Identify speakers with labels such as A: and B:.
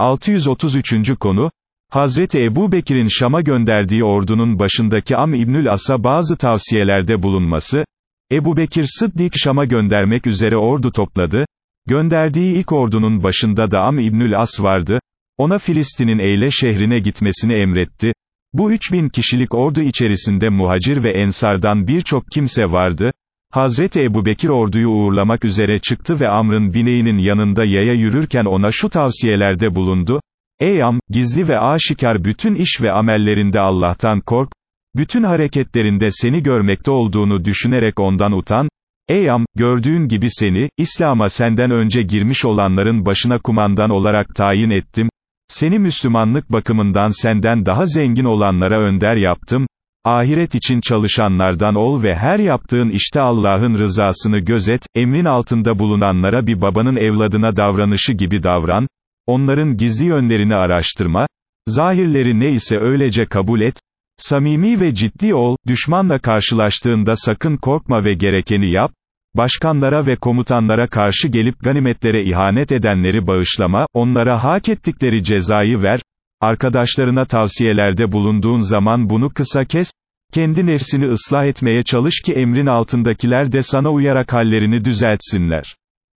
A: 633. konu, Hazreti Ebu Bekir'in Şam'a gönderdiği ordunun başındaki Am İbnül As'a bazı tavsiyelerde bulunması, Ebu Bekir Sıddik Şam'a göndermek üzere ordu topladı, gönderdiği ilk ordunun başında da Am İbnül As vardı, ona Filistin'in Eyle şehrine gitmesini emretti, bu 3000 kişilik ordu içerisinde muhacir ve ensardan birçok kimse vardı, Hazreti Ebu Bekir orduyu uğurlamak üzere çıktı ve Amr'ın bineğinin yanında yaya yürürken ona şu tavsiyelerde bulundu, Ey Am, gizli ve aşikar bütün iş ve amellerinde Allah'tan kork, bütün hareketlerinde seni görmekte olduğunu düşünerek ondan utan, Ey Am, gördüğün gibi seni, İslam'a senden önce girmiş olanların başına kumandan olarak tayin ettim, seni Müslümanlık bakımından senden daha zengin olanlara önder yaptım, ahiret için çalışanlardan ol ve her yaptığın işte Allah'ın rızasını gözet, emrin altında bulunanlara bir babanın evladına davranışı gibi davran, onların gizli yönlerini araştırma, zahirleri ne ise öylece kabul et, samimi ve ciddi ol, düşmanla karşılaştığında sakın korkma ve gerekeni yap, başkanlara ve komutanlara karşı gelip ganimetlere ihanet edenleri bağışlama, onlara hak ettikleri cezayı ver, arkadaşlarına tavsiyelerde bulunduğun zaman bunu kısa kes, kendi nefsini ıslah etmeye çalış ki emrin altındakiler de sana uyarak hallerini düzeltsinler.